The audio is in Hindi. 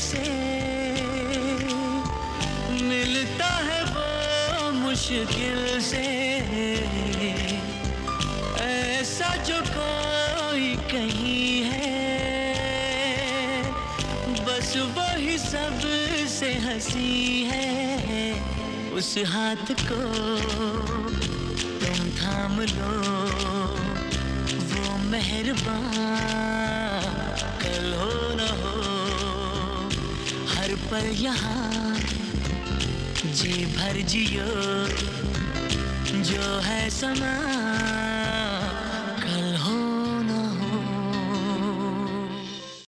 से मिलता है वो मुश्किल से। ऐसा जो कोई कहीं है, बस वही सबसे हँसी है। उस हाथ को तुम थाम लो, वो मेहरबान। पल यहाँ जी भर जियो जो है समा